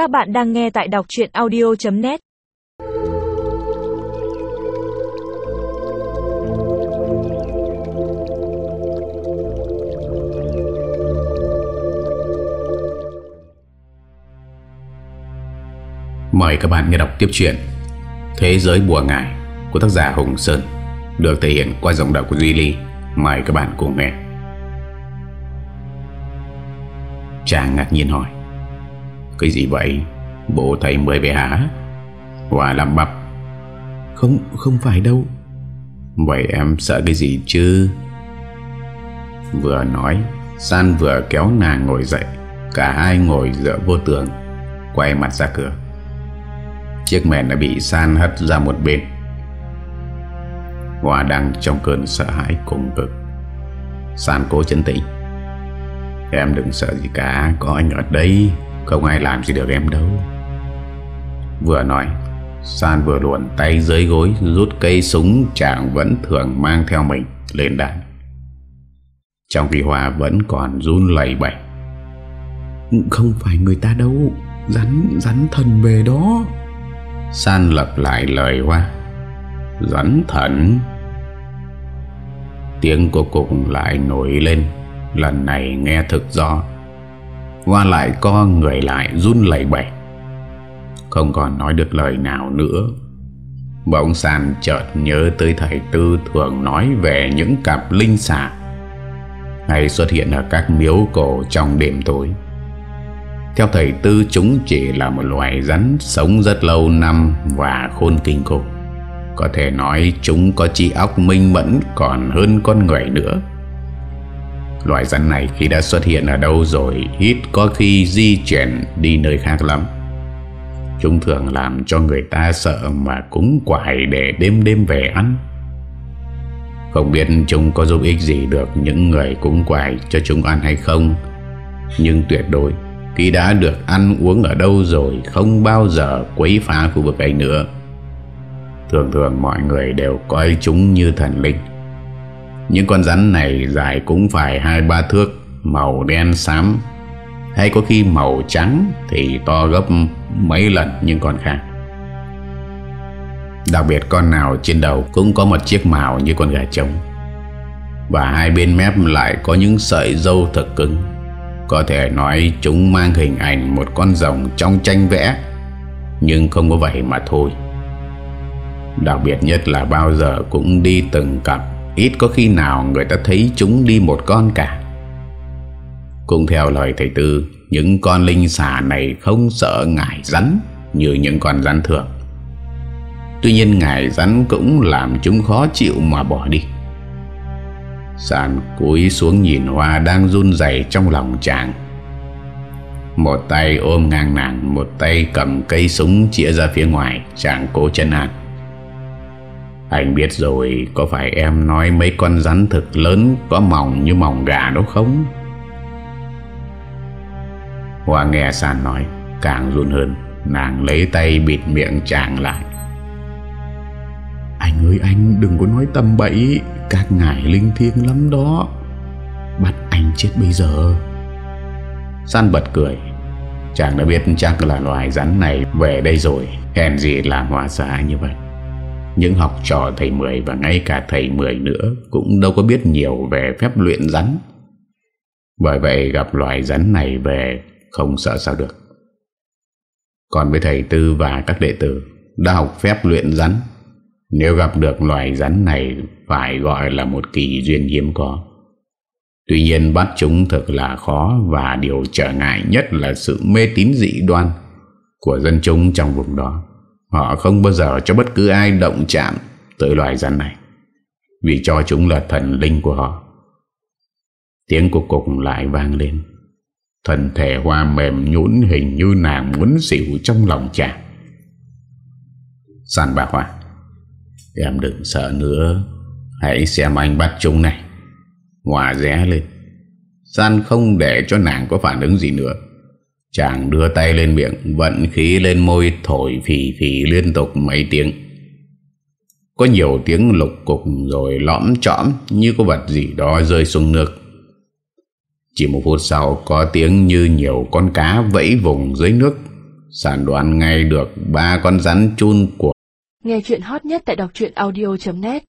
Các bạn đang nghe tại đọc chuyện audio.net Mời các bạn nghe đọc tiếp chuyện Thế giới bùa ngải của tác giả Hùng Sơn, được thể hiện qua giọng đọc của Duy Ly. Mời các bạn cùng nghe. Chàng ngạc nhiên hỏi cái gì vậy? Bố thầy mới về hả? Hòa làm bắp. Không, không phải đâu. Vậy em sợ cái gì chứ? Vừa nói San vừa kéo nàng ngồi dậy. Cả hai ngồi dựa vô tường Quay mặt ra cửa. Chiếc mền đã bị San hất ra một bên. Hòa đang trong cơn sợ hãi cùng cực. San cố chấn tĩnh. Em đừng sợ gì cả Có anh ở đây không ai làm gì được em đâu. Vừa nói San vừa luồn tay dưới gối Rút cây súng chàng vẫn thường mang theo mình Lên đạn Trong khi Hòa vẫn còn run lầy bẩy. Không phải người ta đâu Rắn, rắn thần về đó. San lặp lại lời Hoa. Rắn thần. Tiếng của cục lại nổi lên. Lần này nghe thực rõ Hoa lại co người lại run lẩy bẩy. Không còn nói được lời nào nữa. Bỗng sàn chợt nhớ tới thầy Tư thường nói về những cặp linh xà. Hay xuất hiện ở các miếu cổ trong đêm tối. Theo thầy Tư, chúng chỉ là một loài rắn sống rất lâu năm và khôn kinh khủng. Có thể nói chúng có trí óc minh mẫn còn hơn con người nữa. Loài rắn này khi đã xuất hiện ở đâu rồi, Ít có khi di chuyển đi nơi khác lắm. Chúng thường làm cho người ta sợ mà cúng quải để đêm đêm về ăn. Không biết chúng có giúp ích gì được những người cúng quải cho chúng ăn hay không. Nhưng tuyệt đối, Khi đã được ăn uống ở đâu rồi Không bao giờ quấy phá khu vực ấy nữa. Thường thường mọi người đều coi chúng như thần linh những con rắn này dài cũng phải hai, ba thước, Màu đen xám. Hay có khi màu trắng Thì to gấp mấy lần những con khác. Đặc biệt con nào trên đầu Cũng có một chiếc màu như con gà trống. Và hai bên mép lại có những sợi dâu thật cứng. Có thể nói chúng mang hình ảnh Một con rồng trong tranh vẽ, Nhưng không có vậy mà thôi. Đặc biệt nhất là bao giờ cũng đi từng cặp Ít có khi nào người ta thấy chúng đi một con cả. Cũng theo lời thầy Tư, Những con linh xà này không sợ ngải rắn Như những con rắn thường. Tuy nhiên ngải rắn cũng làm chúng khó chịu mà bỏ đi. Sàn cúi xuống nhìn Hoa đang run dày trong lòng chàng. Một tay ôm ngang nàng, Một tay cầm cây súng chĩa ra phía ngoài, Chàng cố chân an anh biết rồi, Có phải em nói mấy con rắn thực lớn Có mỏng như mỏng gà đó không? Hoa nghe San nói, Càng run hơn, Nàng lấy tay bịt miệng chàng lại. Anh ơi anh, đừng có nói tầm bậy, Các ngài linh thiêng lắm đó. Bắt anh chết bây giờ. San bật cười. Chàng đã biết chắc là loài rắn này Về đây rồi. Hèn gì làm hoa xã như vậy những học trò thầy Mười và ngay cả thầy Mười nữa cũng đâu có biết nhiều về phép luyện rắn. Bởi vậy gặp loài rắn này về không sợ sao được. Còn với thầy Tư và các đệ tử đã học phép luyện rắn, nếu gặp được loài rắn này phải gọi là một kỳ duyên hiếm có. Tuy nhiên bắt chúng thật là khó và điều trở ngại nhất là sự mê tín dị đoan của dân chúng trong vùng đó. Họ không bao giờ cho bất cứ ai động chạm tới loài rắn này, Vì cho chúng là thần linh của họ. Tiếng của cục lại vang lên. Thần thể hoa mềm nhũn hình như nàng muốn xỉu trong lòng chàng Sàn bà Hoa, Em đừng sợ nữa. Hãy xem anh bắt chúng này. Hòa rẽ lên. San không để cho nàng có phản ứng gì nữa. Chàng đưa tay lên miệng, Vận khí lên môi, thổi phì phì liên tục mấy tiếng. Có nhiều tiếng lục cục Rồi lõm trõm Như có vật gì đó rơi xuống nước. Chỉ một phút sau, Có tiếng như nhiều con cá vẫy vùng dưới nước. Sản đoán ngay được ba con rắn chun của Nghe chuyện hot nhất tại đọc audio.net